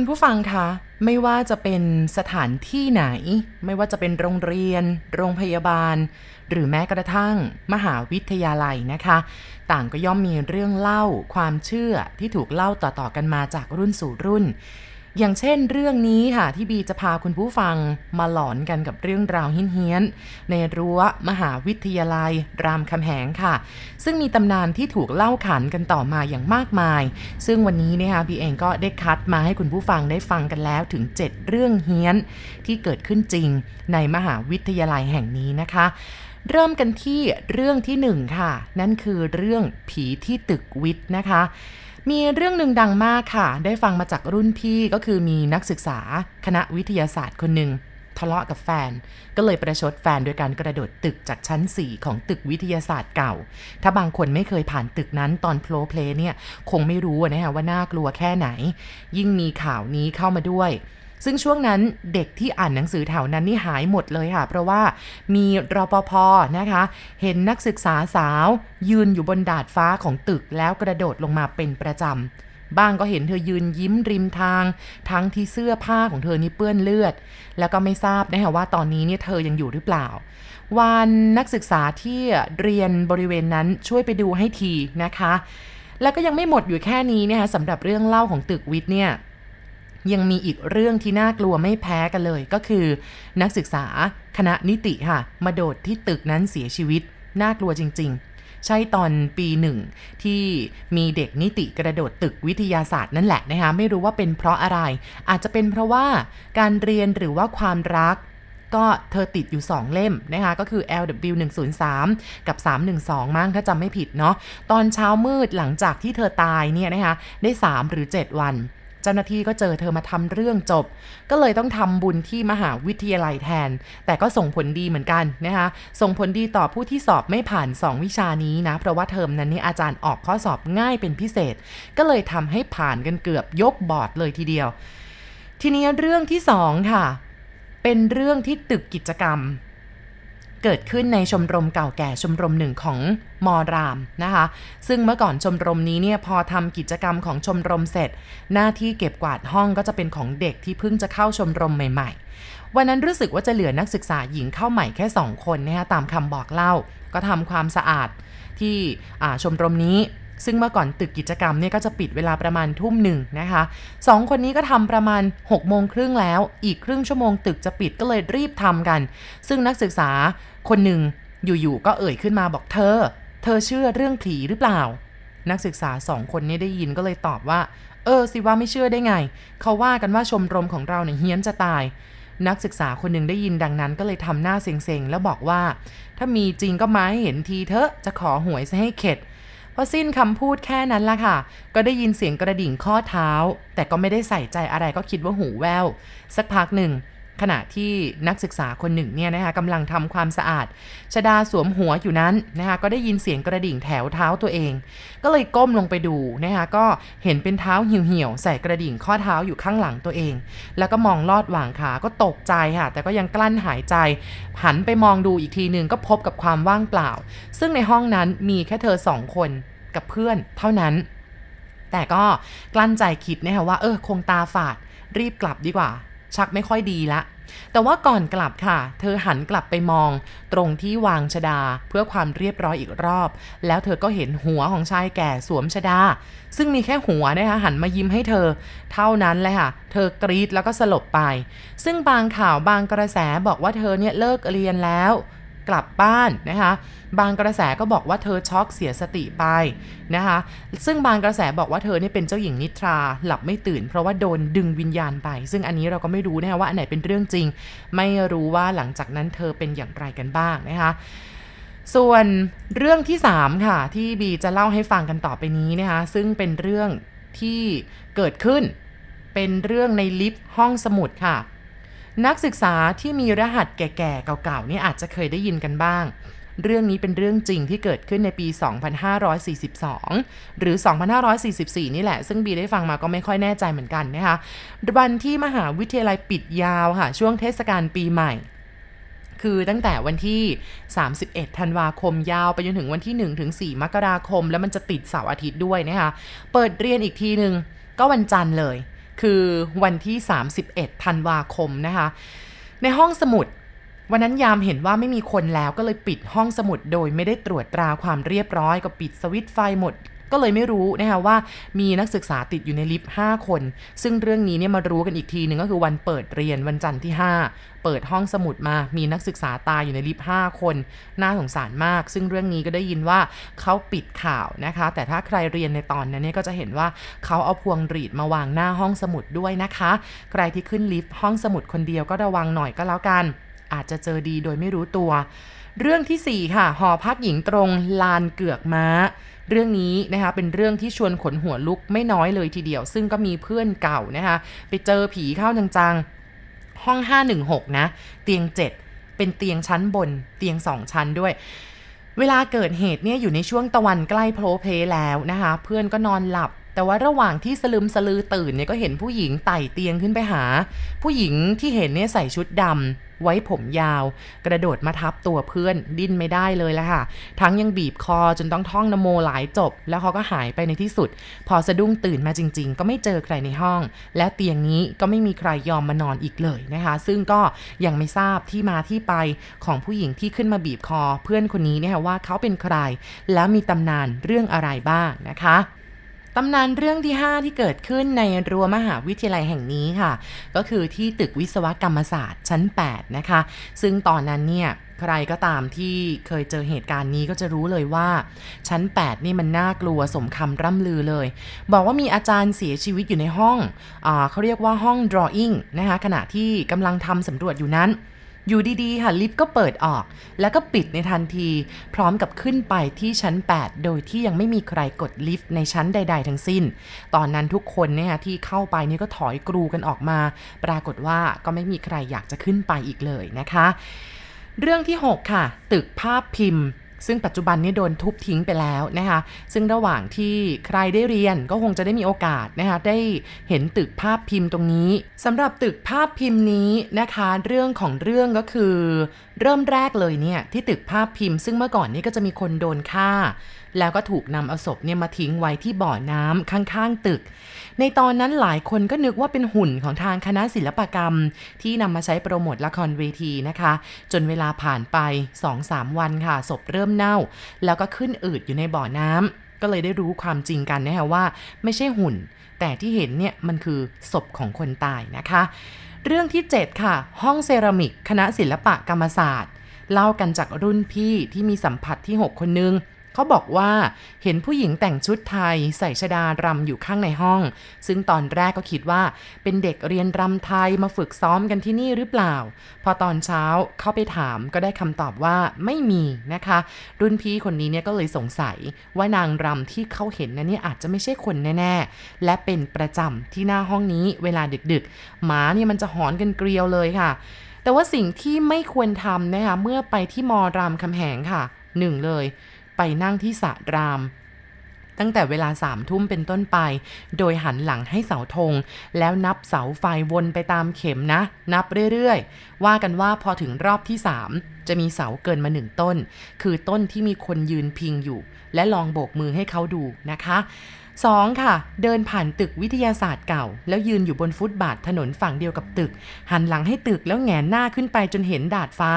คุณผู้ฟังคะ ไม่ว่าจะเป็นสถานที่ไหน ไม่ว่าจะเป็นโรงเรียน โรงพยาบาล หรือแม้กระทั่งมหาวิทยาลัยนะคะ ต่างก็ย่อมมีเรื่องเล่าความเชื่อที่ถูกเล่าต่อๆกันมาจากรุ่นสู่รุ่น อย่างเช่นเรื่องนี้ค่ะที่บีจะพาคุณผู้ฟังมาหลอนกันกับเรื่องราวเฮี้ยนๆในรั้วมหาวิทยาลัย รามคำแหงค่ะ ซึ่งมีตำนานที่ถูกเล่าขานกันต่อมาอย่างมากมาย ซึ่งวันนี้นะคะบีเองก็ได้คัดมาให้คุณผู้ฟังได้ฟังกันแล้วถึง 7 เรื่องเฮี้ยนที่เกิดขึ้นจริงในมหาวิทยาลัยแห่งนี้นะคะเริ่มกันที่เรื่องที่1ค่ะ นั่นคือเรื่องผีที่ตึกวิทย์นะคะ มีเรื่องหนึ่งดังมากค่ะ ได้ฟังมาจากรุ่นพี่ก็คือมีนักศึกษาคณะวิทยาศาสตร์คนหนึ่งทะเลาะกับแฟน ก็เลยประชดแฟนโดยการกระโดดตึกจากชั้น 4 ของตึกวิทยาศาสตร์เก่า ถ้าบางคนไม่เคยผ่านตึกนั้นตอนโพลเพลเนี่ย คงไม่รู้นะฮะว่าน่ากลัวแค่ไหน ยิ่งมีข่าวนี้เข้ามาด้วย ซึ่งช่วงนั้นเด็กที่อ่านหนังสือแถวนั้นนี่หายหมดเลยค่ะ เพราะว่ามีรปภนะคะ เห็นนักศึกษาสาว ยืนอยู่บนดาดฟ้าของตึกแล้วกระโดดลงมาเป็นประจำบ้างก็เห็นเธอยืนยิ้มริมทาง ทั้งที่เสื้อผ้าของเธอนี่เปื้อนเลือด แล้วก็ไม่ทราบนะคะว่าตอนนี้เนี่ยเธอยังอยู่หรือเปล่าวันนักศึกษาที่เรียนบริเวณนั้นช่วยไปดูให้ทีนะคะ แล้วก็ยังไม่หมดอยู่แค่นี้นะคะสำหรับเรื่องเล่าของตึกวิทย์เนี่ย ยังมีอีกเรื่องที่น่ากลัวไม่แพ้กันเลย ก็คือ นักศึกษาคณะนิติค่ะ มาโดดที่ตึกนั้นเสียชีวิต น่ากลัวจริง ๆ ใช่ตอนปีหนึ่งที่มีเด็กนิติกระโดดตึกวิทยาศาสตร์นั่นแหละนะคะไม่รู้ว่าเป็นเพราะอะไร อาจจะเป็นเพราะว่าการเรียนหรือว่าความรักก็เธอติดอยู่ 2 เล่มนะคะ ก็คือ LW 103 กับ 312 มั้งถ้าจำไม่ผิดเนาะตอนเช้ามืดหลังจากที่เธอตายเนี่ยนะคะ ได้ 3 หรือ 7 วัน เจ้าหน้าที่ก็เจอเธอมาทำเรื่องจบ ก็เลยต้องทำบุญที่มหาวิทยาลัยแทน แต่ก็ส่งผลดีเหมือนกันนะคะ ส่งผลดีต่อผู้ที่สอบไม่ผ่าน 2 วิชานี้นะ เพราะว่าเทอมนั้นนี่อาจารย์ออกข้อสอบง่ายเป็นพิเศษ ก็เลยทำให้ผ่านกันเกือบยกบอร์ดเลยทีเดียว ทีนี้เรื่องที่ 2 ค่ะ เป็นเรื่องที่ตึกกิจกรรม เกิดขึ้นในชมรมเก่าแก่ชมรมหนึ่งของมอรามนะคะ ซึ่งเมื่อก่อนชมรมนี้เนี่ยพอทำกิจกรรมของชมรมเสร็จ หน้าที่เก็บกวาดห้องก็จะเป็นของเด็กที่เพิ่งจะเข้าชมรมใหม่ ๆ วันนั้นรู้สึกว่าจะเหลือนักศึกษาหญิงเข้าใหม่แค่ 2 คนนะคะตามคำบอกเล่า ก็ทำความสะอาดที่ชมรมนี้ ซึ่งเมื่อก่อนตึกกิจกรรมเนี่ยก็จะปิดเวลาประมาณทุ่มหนึ่งนะคะสองคนนี้ก็ทำประมาณ6โมงครึ่งแล้ว อีกครึ่งชั่วโมงตึกจะปิดก็เลยรีบทำกัน ซึ่งนักศึกษาคนหนึ่งอยู่ๆก็เอ่ยขึ้นมาบอกเธอ เธอเชื่อเรื่องผีหรือเปล่า นักศึกษาสองคนนี้ได้ยินก็เลยตอบว่า เออสิว่าไม่เชื่อได้ไง เขาว่ากันว่าชมรมของเราเนี่ยเฮี้ยนจะตายนักศึกษาคนหนึ่งได้ยินดังนั้นก็เลยทำหน้าเซ็งๆ แล้วบอกว่า ถ้ามีจริงก็มาให้เห็นทีเถอะจะขอหวยซะให้เข็ด พอสิ้นคำพูดแค่นั้นละค่ะ ก็ได้ยินเสียงกระดิ่งข้อเท้า แต่ก็ไม่ได้ใส่ใจอะไรก็คิดว่าหูแววสักพักหนึ่ง ขณะที่นักศึกษาคนหนึ่งเนี่ยนะคะกำลังทำความสะอาด ชดาสวมหัวอยู่นั้นนะคะก็ได้ยินเสียงกระดิ่งแถวเท้าตัวเอง ก็เลยก้มลงไปดูนะคะก็เห็นเป็นเท้าเหี่ยวๆใส่กระดิ่งข้อเท้าอยู่ข้างหลังตัวเอง แล้วก็มองลอดหว่างขาก็ตกใจค่ะ แต่ก็ยังกลั้นหายใจ หันไปมองดูอีกทีหนึ่งก็พบกับความว่างเปล่า ซึ่งในห้องนั้นมีแค่เธอสองคนกับเพื่อนเท่านั้น แต่ก็กลั้นใจคิดนะคะว่าเออคงตาฝาดรีบกลับดีกว่า ชักไม่ค่อยดีละ แต่ว่าก่อนกลับค่ะ เธอหันกลับไปมอง ตรงที่วางชดาเพื่อความเรียบร้อยอีกรอบ แล้วเธอก็เห็นหัวของชายแก่สวมชดา ซึ่งมีแค่หัวนะคะหันมายิ้มให้เธอ เท่านั้นเลยค่ะ เธอกรีดแล้วก็สลบไป ซึ่งบางข่าวบางกระแสบอกว่าเธอเนี่ยเลิกเรียนแล้ว กลับบ้านนะคะ บางกระแสก็บอกว่าเธอช็อกเสียสติไปนะคะ ซึ่งบางกระแสบอกว่าเธอเนี่ยเป็นเจ้าหญิงนิทราหลับไม่ตื่น เพราะว่าโดนดึงวิญญาณไป ซึ่งอันนี้เราก็ไม่รู้นะคะว่าอันไหนเป็นเรื่องจริง ไม่รู้ว่าหลังจากนั้นเธอเป็นอย่างไรกันบ้างนะคะส่วนเรื่องที่ 3 ค่ะ ที่บีจะเล่าให้ฟังกันต่อไปนี้นะคะซึ่งเป็นเรื่องที่เกิดขึ้น เป็นเรื่องในลิฟต์ห้องสมุดค่ะ นักศึกษาที่มีรหัสแก่ๆเก่าๆนี่อาจจะเคยได้ยินกันบ้าง เรื่องนี้เป็นเรื่องจริงที่เกิดขึ้นในปี 2542 หรือ 2544 นี่แหละ ซึ่งบีได้ฟังมาก็ไม่ค่อยแน่ใจเหมือนกันนะคะ วันที่มหาวิทยาลัยปิดยาวค่ะ ช่วงเทศกาลปีใหม่คือตั้งแต่วันที่ 31 ธันวาคมยาวไปจนถึงวันที่ 1 ถึง 4 มกราคม แล้วมันจะติดเสาร์อาทิตย์ด้วยนะคะ เปิดเรียนอีกทีหนึ่งก็วันจันทร์เลย คือวันที่ 31ธันวาคมนะคะ ในห้องสมุด วันนั้นยามเห็นว่าไม่มีคนแล้วก็เลยปิดห้องสมุดโดยไม่ได้ตรวจตราความเรียบร้อย ก็ปิดสวิตไฟหมด ก็เลยไม่รู้นะคะว่ามีนักศึกษาติดอยู่ในลิฟต์ 5 คน ซึ่งเรื่องนี้เนี่ยมารู้กันอีกทีหนึ่งก็คือวันเปิดเรียนวันจันทร์ที่ 5 เปิดห้องสมุดมา มีนักศึกษาตายอยู่ในลิฟต์ 5 คน น่าสงสารมาก ซึ่งเรื่องนี้ก็ได้ยินว่าเขาปิดข่าวนะคะ แต่ถ้าใครเรียนในตอนนั้นเนี่ยก็จะเห็นว่าเขาเอาพวงหรีดมาวางหน้าห้องสมุดด้วยนะคะ ใครที่ขึ้นลิฟต์ห้องสมุดคนเดียวก็ระวังหน่อยก็แล้วกัน อาจจะเจอดีโดยไม่รู้ตัว เรื่องที่ 4 ค่ะ หอพักหญิงตรงลานเกือกม้า เรื่องนี้นะคะเป็นเรื่องที่ชวนขนหัวลุกไม่น้อยเลยทีเดียว ซึ่งก็มีเพื่อนเก่านะคะไปเจอผีเข้าจังๆ ห้อง 516 นะ เตียง 7 เป็นเตียงชั้นบนเตียง 2 ชั้นด้วยเวลาเกิดเหตุเนี่ยอยู่ในช่วงตะวันใกล้โพลเพลแล้วนะคะ เพื่อนก็นอนหลับ แต่ว่าระหว่างที่สลึมสลือตื่นเนี่ยก็เห็นผู้หญิงไต่เตียงขึ้นไปหา ผู้หญิงที่เห็นเนี่ยใส่ชุดดำไว้ผมยาว กระโดดมาทับตัวเพื่อนดิ้นไม่ได้เลยละค่ะ ทั้งยังบีบคอจนต้องท่องนโมหลายจบ แล้วเขาก็หายไปในที่สุด พอสะดุ้งตื่นมาจริง ๆ ก็ไม่เจอใครในห้อง และเตียงนี้ก็ไม่มีใครยอมมานอนอีกเลยนะคะ ซึ่งก็ยังไม่ทราบที่มาที่ไปของผู้หญิงที่ขึ้นมาบีบคอ เพื่อนคนนี้เนี่ยว่าเขาเป็นใคร แล้วมีตำนานเรื่องอะไรบ้างนะคะ ตำนานเรื่องที่ 5 ที่เกิดขึ้นในรั้วมหาวิทยาลัยแห่งนี้ค่ะ ก็คือที่ตึกวิศวกรรมศาสตร์ชั้น 8 นะคะ ซึ่งตอนนั้นเนี่ยใครก็ตามที่เคยเจอเหตุการณ์นี้ก็จะรู้เลยว่า ชั้น 8 นี่มันน่ากลัวสมคำร่ำลือเลย บอกว่ามีอาจารย์เสียชีวิตอยู่ในห้องอเขาเรียกว่าห้อง drawing นะคะขณะที่กำลังทำสำรวจอยู่นั้น อยู่ดีๆ ค่ะลิฟต์ก็เปิดออก แล้วก็ปิดในทันที พร้อมกับขึ้นไปที่ชั้น 8 โดยที่ยังไม่มีใครกดลิฟต์ในชั้นใด ๆ ทั้งสิ้น ตอนนั้นทุกคนเนี่ยที่เข้าไปนี่ก็ถอยกรูกันออกมา ปรากฏว่าก็ไม่มีใครอยากจะขึ้นไปอีกเลยนะคะ เรื่องที่ 6 ค่ะ ตึกภาพพิมพ์ ซึ่งปัจจุบันนี้โดนทุบทิ้งไปแล้วนะคะซึ่งระหว่างที่ใครได้เรียนก็คงจะได้มีโอกาสนะคะได้เห็นตึกภาพพิมพ์ตรงนี้สำหรับตึกภาพพิมพ์นี้นะคะเรื่องของเรื่องก็คือ เริ่มแรกเลยเนี่ยที่ตึกภาพพิมพ์ ซึ่งเมื่อก่อนนี้ก็จะมีคนโดนฆ่าแล้วก็ถูกนำเอาศพเนี่ยมาทิ้งไว้ที่บ่อน้ำข้างๆตึก ในตอนนั้นหลายคนก็นึกว่าเป็นหุ่นของทางคณะศิลปกรรม ที่นำมาใช้โปรโมทละครเวทีนะคะ จนเวลาผ่านไป 2-3 วันค่ะศพเริ่มเน่า แล้วก็ขึ้นอืดอยู่ในบ่อน้ำก็เลยได้รู้ความจริงกันนะคะว่า ไม่ใช่หุ่น แต่ที่เห็นเนี่ยมันคือศพของคนตายนะคะ เรื่องที่ 7 ค่ะ ห้องเซรามิก คณะศิลปะกรรมศาสตร์ เล่ากันจากรุ่นพี่ที่มีสัมผัสที่ 6 คนนึง เขาบอกว่าเห็นผู้หญิงแต่งชุดไทยใส่ชดารำอยู่ข้างในห้อง ซึ่งตอนแรกก็คิดว่าเป็นเด็กเรียนรำไทยมาฝึกซ้อมกันที่นี่หรือเปล่า พอตอนเช้าเข้าไปถามก็ได้คำตอบว่าไม่มีนะคะ รุ่นพี่คนนี้เนี่ยก็เลยสงสัยว่านางรำที่เขาเห็นนั้นเนี่ยอาจจะไม่ใช่คนแน่ๆ และเป็นประจำที่หน้าห้องนี้เวลาดึกๆ หมาเนี่ยมันจะหอนกันเกลียวเลยค่ะ แต่ว่าสิ่งที่ไม่ควรทำนะคะเมื่อไปที่มอรามคำแหงค่ะหนึ่งเลย ไปนั่งที่สระราม ตั้งแต่เวลาสามทุ่มเป็นต้นไป โดยหันหลังให้เสาธง แล้วนับเสาไฟวนไปตามเข็มนะ นับเรื่อยๆ ว่ากันว่าพอถึงรอบที่สามจะมีเสาเกินมาหนึ่งต้น คือต้นที่มีคนยืนพิงอยู่ และลองโบกมือให้เขาดูนะคะ 2. ค่ะ เดินผ่านตึกวิทยาศาสตร์เก่า แล้วยืนอยู่บนฟุตบาทถนนฝั่งเดียวกับตึก หันหลังให้ตึกแล้วแงนหน้าขึ้นไปจนเห็นดาดฟ้า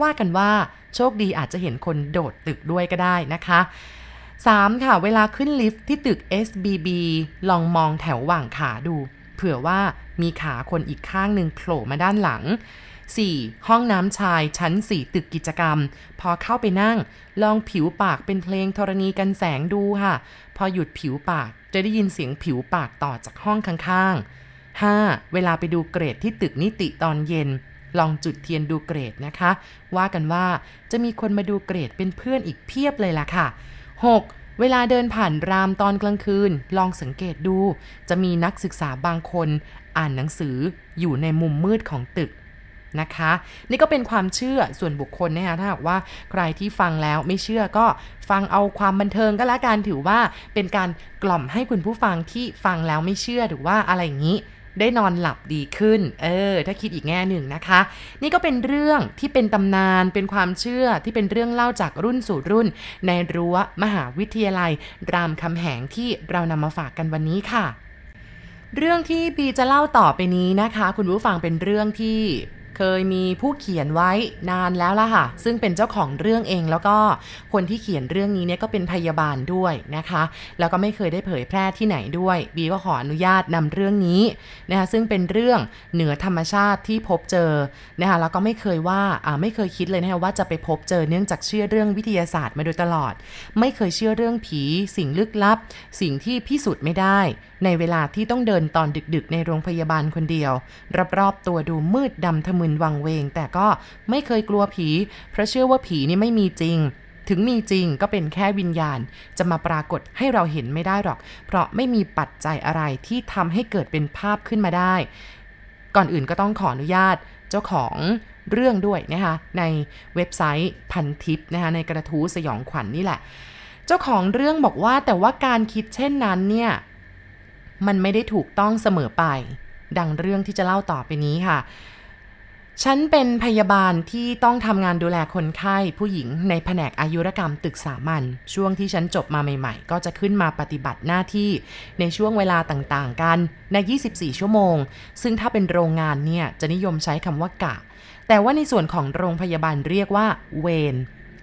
ว่ากันว่าโชคดีอาจจะเห็นคนโดดตึกด้วยก็ได้นะคะ 3. ค่ะ เวลาขึ้นลิฟต์ที่ตึก SBB ลองมองแถวว่างขาดู เผื่อว่ามีขาคนอีกข้างหนึ่งโผล่มาด้านหลัง 4. ห้องน้ำชายชั้น 4 ตึกกิจกรรม พอเข้าไปนั่ง ลองผิวปากเป็นเพลงธรณีกันแสงดูค่ะ พอหยุดผิวปากจะได้ยินเสียงผิวปากต่อจากห้องข้างๆ 5. เวลาไปดูเกรดที่ตึกนิติตอนเย็น ลองจุดเทียนดูเกรดนะคะ ว่ากันว่าจะมีคนมาดูเกรดเป็นเพื่อนอีกเพียบเลยล่ะค่ะ 6. เวลาเดินผ่านรามตอนกลางคืน ลองสังเกตดู จะมีนักศึกษาบางคน อ่านหนังสืออยู่ในมุมมืดของตึกนะคะ นี่ก็เป็นความเชื่อส่วนบุคคลนะคะถ้าหากว่าใครที่ฟังแล้วไม่เชื่อก็ฟังเอาความบันเทิงก็แล้วกันถือว่าเป็นการกล่อมให้คุณผู้ฟังที่ฟังแล้วไม่เชื่อหรือว่าอะไรอย่างนี้ ได้นอนหลับดีขึ้น เออ ถ้าคิดอีกแง่หนึ่งนะคะ นี่ก็เป็นเรื่องที่เป็นตำนาน เป็นความเชื่อที่เป็นเรื่องเล่าจากรุ่นสู่รุ่น ในรั้วมหาวิทยาลัย รามคำแหงที่เรานำมาฝากกันวันนี้ค่ะ เรื่องที่บีจะเล่าต่อไปนี้นะคะ คุณผู้ฟังเป็นเรื่องที่ เคยมีผู้เขียนไว้นานแล้วล่ะค่ะ ซึ่งเป็นเจ้าของเรื่องเองแล้วก็คนที่เขียนเรื่องนี้เนี่ยก็เป็นพยาบาลด้วยนะคะ แล้วก็ไม่เคยได้เผยแพร่ที่ไหนด้วย บีก็ขออนุญาตนำเรื่องนี้นะคะซึ่งเป็นเรื่องเหนือธรรมชาติที่พบเจอนะคะแล้วก็ไม่เคยว่าอ่าไม่เคยคิดเลยนะคะว่าจะไปพบเจอเนื่องจากเชื่อเรื่องวิทยาศาสตร์มาโดยตลอด ไม่เคยเชื่อเรื่องผี สิ่งลึกลับ สิ่งที่พิสูจน์ไม่ได้ ในเวลาที่ต้องเดินตอนดึกๆ ในโรงพยาบาลคนเดียวรอบๆตัวดูมืดดำทะมึนวังเวง แต่ก็ไม่เคยกลัวผี เพราะเชื่อว่าผีนี่ไม่มีจริง ถึงมีจริงก็เป็นแค่วิญญาณ จะมาปรากฏให้เราเห็นไม่ได้หรอก เพราะไม่มีปัจจัยอะไรที่ทำให้เกิดเป็นภาพขึ้นมาได้ ก่อนอื่นก็ต้องขออนุญาตเจ้าของเรื่องด้วยนะคะในเว็บไซต์พันทิปนะคะในกระทู้สยองขวัญนนี่แหละ เจ้าของเรื่องบอกว่าแต่ว่าการคิดเช่นนั้นเนี่ยมันไม่ได้ถูกต้องเสมอไป ดังเรื่องที่จะเล่าต่อไปนี้ค่ะ ฉันเป็นพยาบาลที่ต้องทำงานดูแลคนไข้ผู้หญิงในแผนกอายุรกรรมตึกสามัญช่วงที่ฉันจบมาใหม่ๆ ก็จะขึ้นมาปฏิบัติหน้าที่ในช่วงเวลาต่างๆ กันใน 24 ชั่วโมง ซึ่งถ้าเป็นโรงงานเนี่ยจะนิยมใช้คำว่ากะ แต่ว่าในส่วนของโรงพยาบาลเรียกว่าเวน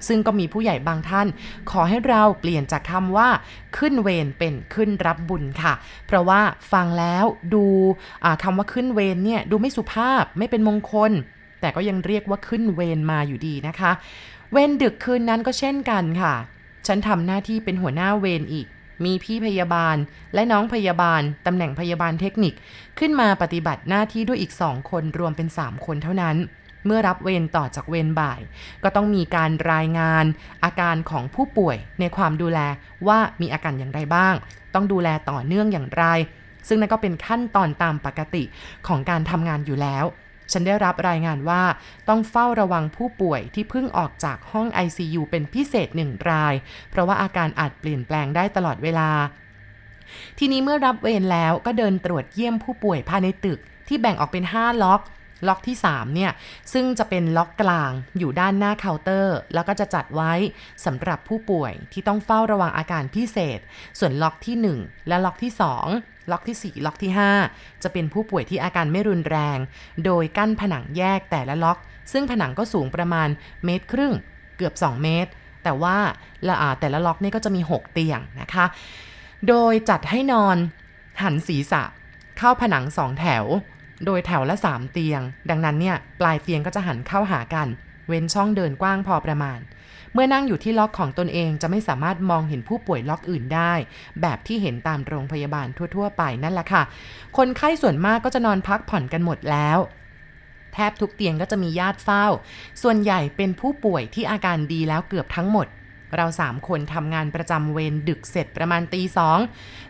ซึ่งก็มีผู้ใหญ่บางท่าน ขอให้เราเปลี่ยนจากคำว่า ขึ้นเวรเป็นขึ้นรับบุญค่ะ เพราะว่าฟังแล้วดูคำว่าขึ้นเวรเนี่ยดูไม่สุภาพไม่เป็นมงคล แต่ก็ยังเรียกว่าขึ้นเวรมาอยู่ดีนะคะ เวรดึกคืนนั้นก็เช่นกันค่ะ ฉันทำหน้าที่เป็นหัวหน้าเวรอีกมีพี่พยาบาลและน้องพยาบาล ตำแหน่งพยาบาลเทคนิค ขึ้นมาปฏิบัติหน้าที่ด้วยอีกสองคนรวมเป็น 3 คนเท่านั้น เมื่อรับเวรต่อจากเวรบ่าย ก็ต้องมีการรายงานอาการของผู้ป่วยในความดูแลว่ามีอาการอย่างไรบ้าง ต้องดูแลต่อเนื่องอย่างไร ซึ่งนั่นก็เป็นขั้นตอนตามปกติของการทำงานอยู่แล้ว ฉันได้รับรายงานว่าต้องเฝ้าระวังผู้ป่วยที่เพิ่งออกจากห้อง ICU เป็นพิเศษหนึ่งราย เพราะว่าอาการอาจเปลี่ยนแปลงได้ตลอดเวลาทีนี้เมื่อรับเวรแล้วก็เดินตรวจเยี่ยมผู้ป่วยภายในตึกที่แบ่งออกเป็น 5 ล็อก ล็อกที่ 3 เนี่ย ซึ่งจะเป็นล็อกกลางอยู่ด้านหน้าเคาน์เตอร์ แล้วก็จะจัดไว้สำหรับผู้ป่วยที่ต้องเฝ้าระวังอาการพิเศษ ส่วนล็อกที่ 1 และล็อกที่ 2 ล็อกที่ 4 ล็อกที่ 5 จะเป็นผู้ป่วยที่อาการไม่รุนแรง โดยกั้นผนังแยกแต่ละล็อก ซึ่งผนังก็สูงประมาณเมตรครึ่งเกือบ 2 เมตร แต่ว่าละแต่ละล็อกนี่ก็จะมี 6 เตียงนะคะ โดยจัดให้นอนหันศีรษะเข้าผนังสองแถว โดยแถวละ 3 เตียง ดังนั้นเนี่ยปลายเตียงก็จะหันเข้าหากัน เว้นช่องเดินกว้างพอประมาณ เมื่อนั่งอยู่ที่ล็อกของตนเองจะไม่สามารถมองเห็นผู้ป่วยล็อกอื่นได้ แบบที่เห็นตามโรงพยาบาลทั่ว ๆ ไปนั่นแหละค่ะ คนไข้ส่วนมากก็จะนอนพักผ่อนกันหมดแล้วแทบทุกเตียงก็จะมีญาติเฝ้า ส่วนใหญ่เป็นผู้ป่วยที่อาการดีแล้วเกือบทั้งหมด เราสามคนทำงานประจำเวรดึกเสร็จประมาณตีสอง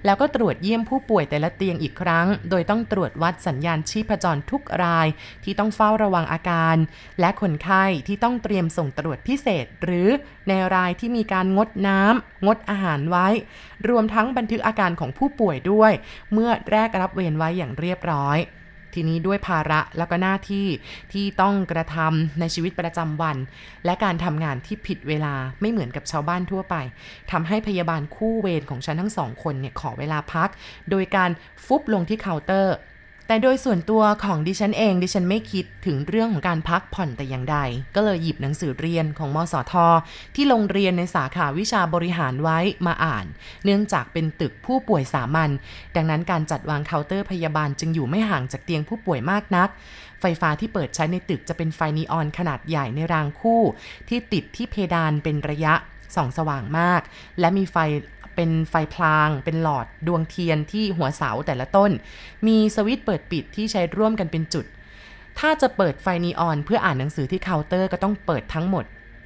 แล้วก็ตรวจเยี่ยมผู้ป่วยแต่ละเตียงอีกครั้ง โดยต้องตรวจวัดสัญญาณชีพจรทุกรายที่ต้องเฝ้าระวังอาการ และคนไข้ที่ต้องเตรียมส่งตรวจพิเศษ หรือในรายที่มีการงดน้ำงดอาหารไว้ รวมทั้งบันทึกอาการของผู้ป่วยด้วย เมื่อแรกรับเวรไว้อย่างเรียบร้อย ทีนี้ด้วยภาระแล้วก็หน้าที่ที่ต้องกระทำในชีวิตประจำวัน และการทำงานที่ผิดเวลาไม่เหมือนกับชาวบ้านทั่วไปทำให้พยาบาลคู่เวรของฉันทั้งสองคนเนี่ยขอเวลาพัก โดยการฟุบลงที่เคาน์เตอร์ แต่โดยส่วนตัวของดิฉันเอง ดิฉันไม่คิดถึงเรื่องของการพักผ่อนแต่อย่างใด ก็เลยหยิบหนังสือเรียนของมสธ ที่ลงเรียนในสาขาวิชาบริหารไว้มาอ่าน เนื่องจากเป็นตึกผู้ป่วยสามัญดังนั้นการจัดวางเคาน์เตอร์พยาบาลจึงอยู่ไม่ห่างจากเตียงผู้ป่วยมากนัก ไฟฟ้าที่เปิดใช้ในตึกจะเป็นไฟนีออนขนาดใหญ่ในรางคู่ ที่ติดที่เพดานเป็นระยะส่องสว่างมาก และมีไฟ เป็นไฟพราง เป็นหลอดดวงเทียนที่หัวเสาแต่ละต้น มีสวิตช์เปิดปิดที่ใช้ร่วมกันเป็นจุด ถ้าจะเปิดไฟนีออนเพื่ออ่านหนังสือที่เคาน์เตอร์ก็ต้องเปิดทั้งหมด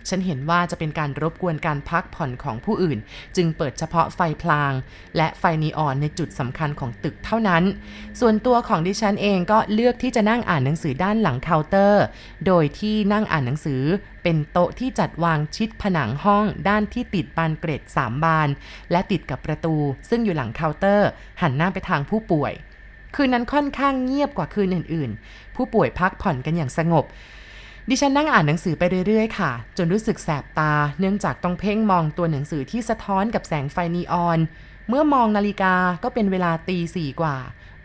ฉันเห็นว่าจะเป็นการรบกวนการพักผ่อนของผู้อื่น จึงเปิดเฉพาะไฟพราง และไฟนีออนในจุดสำคัญของตึกเท่านั้น ส่วนตัวของดิฉันเองก็เลือกที่จะนั่งอ่านหนังสือด้านหลังเคาน์เตอร์ โดยที่นั่งอ่านหนังสือเป็นโต๊ะที่จัดวางชิดผนังห้องด้านที่ติดบานเกรด3 บาน และติดกับประตู ซึ่งอยู่หลังเคาน์เตอร์ หันหน้าไปทางผู้ป่วย คืนนั้นค่อนข้างเงียบกว่าคืนอื่นๆ ผู้ป่วยพักผ่อนกันอย่างสงบ ดิฉันนั่งอ่านหนังสือไปเรื่อยๆ ค่ะ จนรู้สึกแสบตา เนื่องจากต้องเพ่งมองตัวหนังสือที่สะท้อนกับแสงไฟนีออน เมื่อมองนาฬิกาก็เป็นเวลาตีสี่กว่า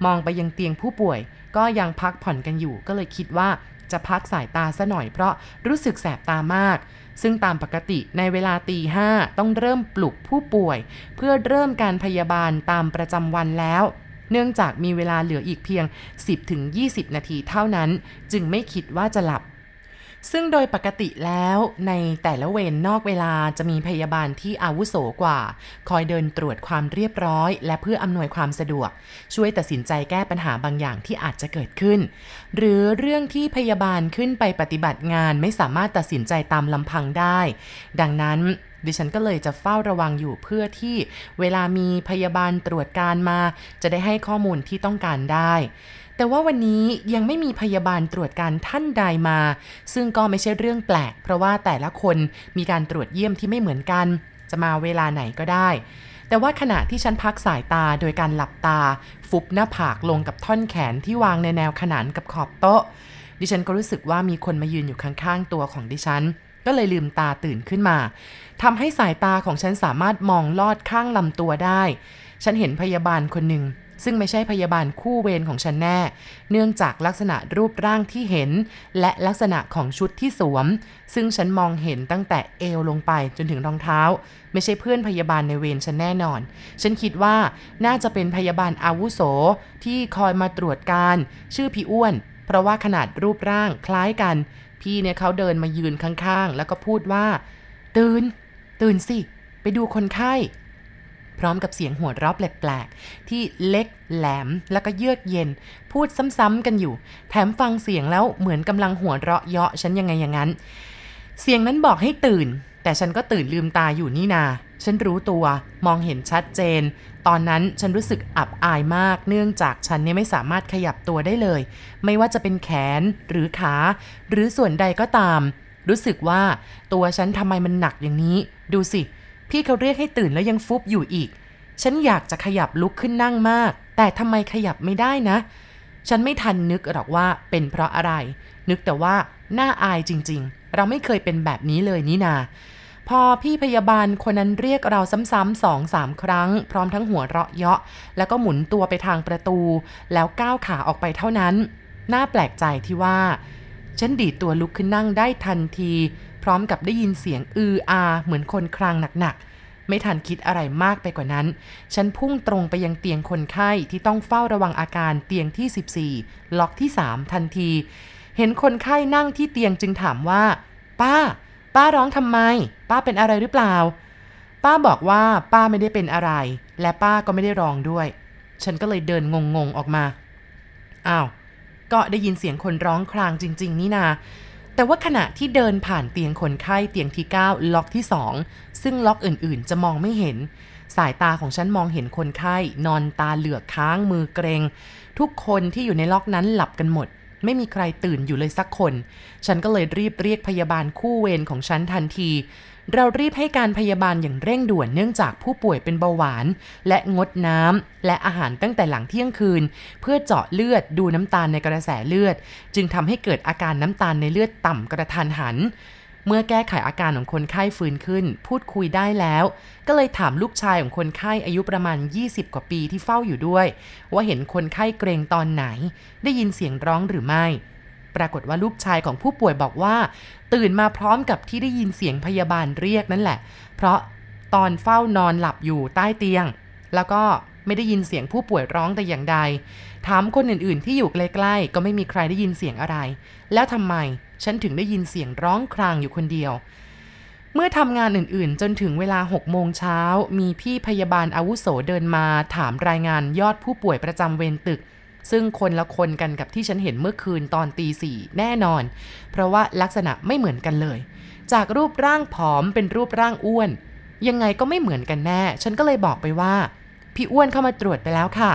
มองไปยังเตียงผู้ป่วย ก็ยังพักผ่อนกันอยู่ ก็เลยคิดว่าจะพักสายตาซะหน่อยเพราะรู้สึกแสบตามาก ซึ่งตามปกติในเวลาตีห้าต้องเริ่มปลุกผู้ป่วย เพื่อเริ่มการพยาบาลตามประจำวันแล้วเนื่องจากมีเวลาเหลืออีกเพียง 10-20 นาทีเท่านั้น จึงไม่คิดว่าจะหลับ ซึ่งโดยปกติแล้วในแต่ละเวรนนอกเวลาจะมีพยาบาลที่อาวุโสกว่า คอยเดินตรวจความเรียบร้อย และเพื่ออำนวยความสะดวก ช่วยตัดสินใจแก้ปัญหาบางอย่างที่อาจจะเกิดขึ้น หรือเรื่องที่พยาบาลขึ้นไปปฏิบัติงานไม่สามารถตัดสินใจตามลำพังได้ ดังนั้นดิฉันก็เลยจะเฝ้าระวังอยู่เพื่อที่เวลามีพยาบาลตรวจการมา จะได้ให้ข้อมูลที่ต้องการได้ แต่ว่าวันนี้ยังไม่มีพยาบาลตรวจการท่านใดมา ซึ่งก็ไม่ใช่เรื่องแปลก เพราะว่าแต่ละคนมีการตรวจเยี่ยมที่ไม่เหมือนกัน จะมาเวลาไหนก็ได้ แต่ว่าขณะที่ฉันพักสายตาโดยการหลับตา ฟุบหน้าผากลงกับท่อนแขนที่วางในแนวขนานกับขอบโต๊ะ ดิฉันก็รู้สึกว่ามีคนมายืนอยู่ข้างๆตัวของดิฉันก็เลยลืมตาตื่นขึ้นมาทำให้สายตาของฉันสามารถมองลอดข้างลำตัวได้ ฉันเห็นพยาบาลคนหนึ่ง ซึ่งไม่ใช่พยาบาลคู่เวรของฉันแน่ เนื่องจากลักษณะรูปร่างที่เห็น และลักษณะของชุดที่สวม ซึ่งฉันมองเห็นตั้งแต่เอวลงไปจนถึงรองเท้า ไม่ใช่เพื่อนพยาบาลในเวรฉันแน่นอน ฉันคิดว่าน่าจะเป็นพยาบาลอาวุโสที่คอยมาตรวจการ ชื่อพี่อ้วน เพราะว่าขนาดรูปร่างคล้ายกัน พี่เนี่ยเขาเดินมายืนข้างๆ แล้วก็พูดว่า ตื่น ตื่นสิ ไปดูคนไข้ พร้อมกับเสียงหัวเราะแปลกๆ ที่เล็กแหลมแล้วก็เยือกเย็น พูดซ้ำๆกันอยู่ แถมฟังเสียงแล้วเหมือนกำลังหัวเราะเยาะฉันยังไงอย่างนั้น เสียงนั้นบอกให้ตื่น แต่ฉันก็ตื่นลืมตาอยู่นี่นา ฉันรู้ตัวมองเห็นชัดเจน ตอนนั้นฉันรู้สึกอับอายมาก เนื่องจากฉันเนี่ยไม่สามารถขยับตัวได้เลย ไม่ว่าจะเป็นแขนหรือขา หรือส่วนใดก็ตาม รู้สึกว่าตัวฉันทำไมมันหนักอย่างนี้ ดูสิ พี่เขาเรียกให้ตื่นแล้วยังฟุบอยู่อีก ฉันอยากจะขยับลุกขึ้นนั่งมาก แต่ทำไมขยับไม่ได้นะ ฉันไม่ทันนึกหรอกว่าเป็นเพราะอะไร นึกแต่ว่าน่าอายจริง ๆ เราไม่เคยเป็นแบบนี้เลยนี่นาพอพี่พยาบาลคนนั้นเรียกเราซ้ำๆสองสามครั้ง พร้อมทั้งหัวเราะเยาะ แล้วก็หมุนตัวไปทางประตู แล้วก้าวขาออกไปเท่านั้น น่าแปลกใจที่ว่า ฉันดีดตัวลุกขึ้นนั่งได้ทันที พร้อมกับได้ยินเสียงอืออา เหมือนคนครางหนักๆ ไม่ทันคิดอะไรมากไปกว่านั้น ฉันพุ่งตรงไปยังเตียงคนไข้ที่ต้องเฝ้าระวังอาการเตียงที่ 14 ล็อกที่ 3 ทันที เห็นคนไข้นั่งที่เตียงจึงถามว่า ป้า ป้าร้องทำไม ป้าเป็นอะไรหรือเปล่า ป้าบอกว่าป้าไม่ได้เป็นอะไร และป้าก็ไม่ได้ร้องด้วย ฉันก็เลยเดินงงๆออกมา อ้าว ก็ได้ยินเสียงคนร้องครางจริง ๆ นี่นา แต่ว่าขณะที่เดินผ่านเตียงคนไข้เตียงที่ 9 ล็อกที่ 2 ซึ่งล็อกอื่นๆ จะมองไม่เห็น สายตาของฉันมองเห็นคนไข้ นอนตาเหลือกค้างมือเกรง ทุกคนที่อยู่ในล็อกนั้นหลับกันหมด ไม่มีใครตื่นอยู่เลยสักคน ฉันก็เลยรีบเรียกพยาบาลคู่เวรของฉันทันที เรารีบให้การพยาบาลอย่างเร่งด่วนเนื่องจากผู้ป่วยเป็นเบาหวาน และงดน้ำและอาหารตั้งแต่หลังเที่ยงคืน เพื่อเจาะเลือดดูน้ำตาลในกระแสเลือด จึงทำให้เกิดอาการน้ำตาลในเลือดต่ำกระทันหันเมื่อแก้ไขอาการของคนไข้ฟื้นขึ้น พูดคุยได้แล้ว ก็เลยถามลูกชายของคนไข้อายุประมาณ 20 กว่าปีที่เฝ้าอยู่ด้วย ว่าเห็นคนไข้เกรงตอนไหน ได้ยินเสียงร้องหรือไม่ ปรากฏว่าลูกชายของผู้ป่วยบอกว่า ตื่นมาพร้อมกับที่ได้ยินเสียงพยาบาลเรียกนั่นแหละ เพราะตอนเฝ้านอนหลับอยู่ใต้เตียง แล้วก็ไม่ได้ยินเสียงผู้ป่วยร้องแต่อย่างใด ถามคนอื่นๆ ที่อยู่ใกล้ๆ ก็ไม่มีใครได้ยินเสียงอะไร แล้วทำไมฉันถึงได้ยินเสียงร้องครางอยู่คนเดียว เมื่อทำงานอื่นๆ จนถึงเวลา6โมงเช้า มีพี่พยาบาลอาวุโสเดินมาถามรายงานยอดผู้ป่วยประจำเวรตึก ซึ่งคนละคนกันกับที่ฉันเห็นเมื่อคืนตอนตีสี่แน่นอน เพราะว่าลักษณะไม่เหมือนกันเลย จากรูปร่างผอมเป็นรูปร่างอ้วน ยังไงก็ไม่เหมือนกันแน่ ฉันก็เลยบอกไปว่า พี่อ้วนเข้ามาตรวจไปแล้วค่ะ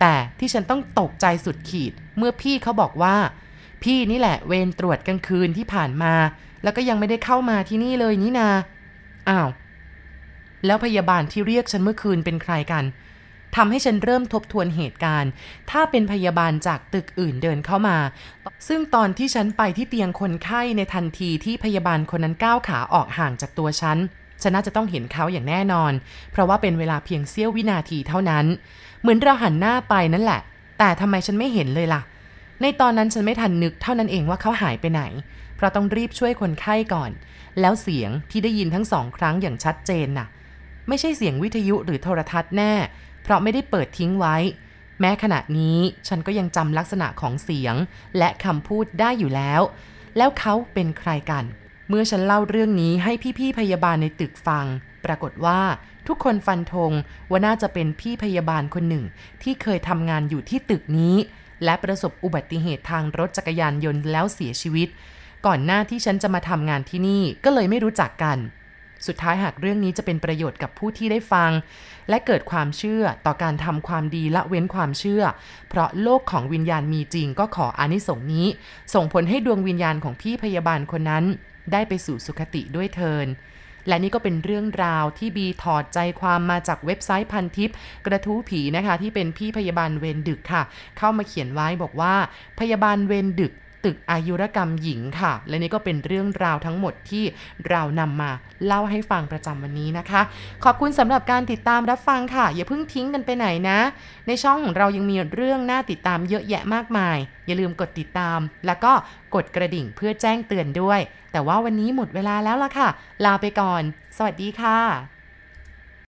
แต่ที่ฉันต้องตกใจสุดขีดเมื่อพี่เขาบอกว่า พี่นี่แหละเวรตรวจกลางคืนที่ผ่านมา แล้วก็ยังไม่ได้เข้ามาที่นี่เลยนี่นาอ้าวแล้วพยาบาลที่เรียกฉันเมื่อคืนเป็นใครกัน ทำให้ฉันเริ่มทบทวนเหตุการณ์ ถ้าเป็นพยาบาลจากตึกอื่นเดินเข้ามา ซึ่งตอนที่ฉันไปที่เตียงคนไข้ในทันทีที่พยาบาลคนนั้นก้าวขาออกห่างจากตัวฉันฉันน่าจะต้องเห็นเขาอย่างแน่นอน เพราะว่าเป็นเวลาเพียงเสี้ยววินาทีเท่านั้น เหมือนเราหันหน้าไปนั่นแหละ แต่ทำไมฉันไม่เห็นเลยล่ะ ในตอนนั้นฉันไม่ทันนึกเท่านั้นเองว่าเขาหายไปไหน เพราะต้องรีบช่วยคนไข้ก่อน แล้วเสียงที่ได้ยินทั้งสองครั้งอย่างชัดเจนน่ะ ไม่ใช่เสียงวิทยุหรือโทรทัศน์แน่ เพราะไม่ได้เปิดทิ้งไว้ แม้ขณะนี้ฉันก็ยังจำลักษณะของเสียง และคำพูดได้อยู่แล้ว แล้วเขาเป็นใครกัน เมื่อฉันเล่าเรื่องนี้ให้พี่ๆพยาบาลในตึกฟัง ปรากฏว่าทุกคนฟันธงว่าน่าจะเป็นพี่พยาบาลคนหนึ่ง ที่เคยทำงานอยู่ที่ตึกนี้ และประสบอุบัติเหตุทางรถจักรยานยนต์แล้วเสียชีวิต ก่อนหน้าที่ฉันจะมาทำงานที่นี่ก็เลยไม่รู้จักกัน สุดท้ายหากเรื่องนี้จะเป็นประโยชน์กับผู้ที่ได้ฟัง และเกิดความเชื่อต่อการทำความดีละเว้นความเชื่อ เพราะโลกของวิญญาณมีจริงก็ขออานิสงส์นี้ ส่งผลให้ดวงวิญญาณของพี่พยาบาลคนนั้น ได้ไปสู่สุคติด้วยเทินและนี่ก็เป็นเรื่องราวที่บีถอดใจความมาจากเว็บไซต์พันทิป กระทู้ผีนะคะ ที่เป็นพี่พยาบาลเวรดึกค่ะ เข้ามาเขียนไว้บอกว่า พยาบาลเวรดึก ตึกอายุรกรรมหญิงค่ะ และนี่ก็เป็นเรื่องราวทั้งหมดที่เรานำมาเล่าให้ฟังประจำวันนี้นะคะ ขอบคุณสำหรับการติดตามรับฟังค่ะ อย่าเพิ่งทิ้งกันไปไหนนะ ในช่องของเรายังมีเรื่องน่าติดตามเยอะแยะมากมาย อย่าลืมกดติดตาม แล้วก็กดกระดิ่งเพื่อแจ้งเตือนด้วย แต่ว่าวันนี้หมดเวลาแล้วล่ะค่ะ ลาไปก่อน สวัสดีค่ะ